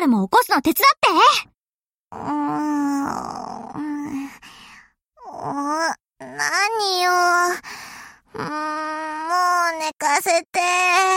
ルも起こすの手伝ってうーん。何よ。うーん、もう寝かせて。